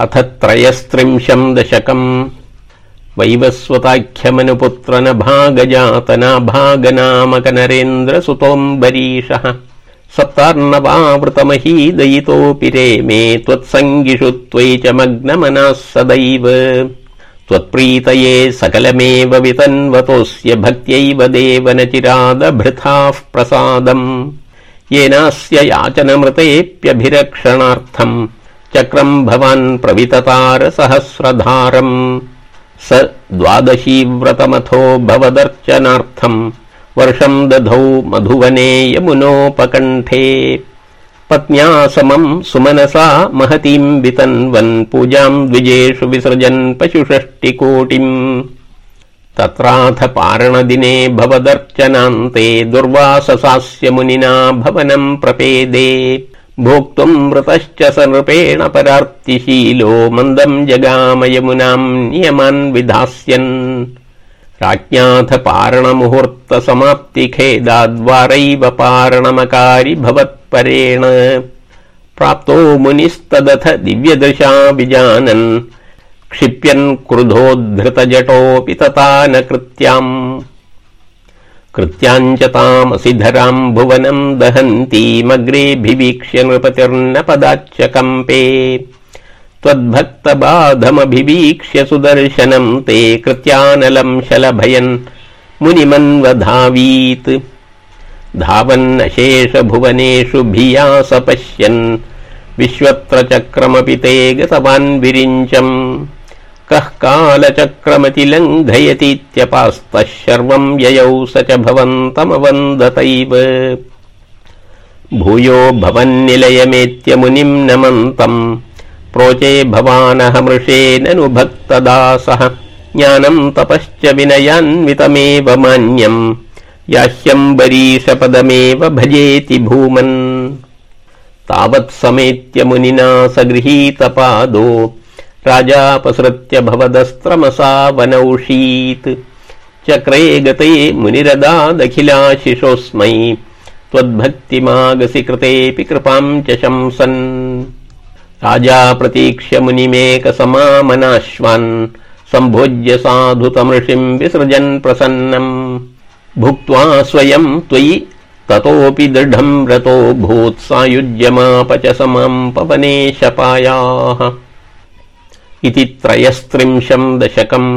अथ त्रयस्त्रिंशम् दशकम्। वैवस्वताख्यमनुपुत्र न भागजातनाभागनामकनरेन्द्रसुतोऽम्बरीषः सप्तार्णवावृतमहीदयितोऽपि रे मे त्वत्सङ्गिषु त्वयि च मग्नमनाः सदैव। त्वत्प्रीतये सकलमेव वितन्वतोऽस्य भक्त्यैव देव न चिरादभृथाः प्रसादम्। येनास्य याचनमृतेऽप्यभिरक्षणार्थम् चक्रम् भवान् प्रविततार सहस्रधारम् स द्वादशीव्रतमथो भवदर्चनार्थम्। वर्षम् दधौ मधुवने यमुनोपकण्ठे। पत्न्या समम् सुमनसा महतीम् वितन्वन्। पूजाम् द्विजेषु विसृजन् पशुषष्टिकोटिम्। तत्राथ पारणदिने भवदर्चनान्ते दुर्वाससास्य मुनिना भवनम् प्रपेदे भोक्तुम् मृतश्च स नृपेण परार्तिशीलो मन्दम् जगाम यमुनाम् नियमान् विधास्यन्। राज्ञाथ पारणमुहूर्त समाप्तिखेदाद्वारैव पारणमकारि भवत्परेण। प्राप्तो मुनिस्तदथ दिव्यदृशा विजानन्। क्षिप्यन् क्रुधोद्धृतजटोऽपि तथा न कृत्याम् कृत्याञ्च तामसि धराम् भुवनम् दहन्तीमग्रेऽभिवीक्ष्य नृपतिर्न पदाच्च कम्पे त्वद्भक्तबाधमभिवीक्ष्य सुदर्शनम् ते कृत्यानलम् शलभयन् मुनिमन्वधावीत्। धावन्नशेष भुवनेषु भिया स पश्यन्। विश्वत्र चक्रमपि ते गतवान् विरिञ्चम् कः कालचक्रमति लङ्घयतीत्यपास्तः शर्वम् ययौ स च भवन्तमवन्दतैव। भूयो भवन्निलयमेत्य मुनिम् नमन्तम् प्रोचे भवानहमृषेननुभक्तदासः ज्ञानम् तपश्च विनयान्वितमेव मान्यम् याह्यम्बरीशपदमेव भजेति भूमन्। तावत्समेत्य मुनिना स गृहीतपादो राजापसृत्य भवदस्त्रमसा वनौषीत् चक्रे गते मुनिरदादखिलाशिषोऽस्मै। त्वद्भक्तिमागसि कृतेऽपि कृपाम् च शंसन्। राजा प्रतीक्ष्य मुनिमेकसमामनाश्वान्। सम्भोज्य साधुतमृषिम् विसृजन् प्रसन्नम्। भुक्त्वा स्वयम् त्वयि ततोऽपि दृढम् रतो भूत्सायुज्यमाप च समाम् पवने शपायाः इति त्रयस्त्रिंशम् दशकम्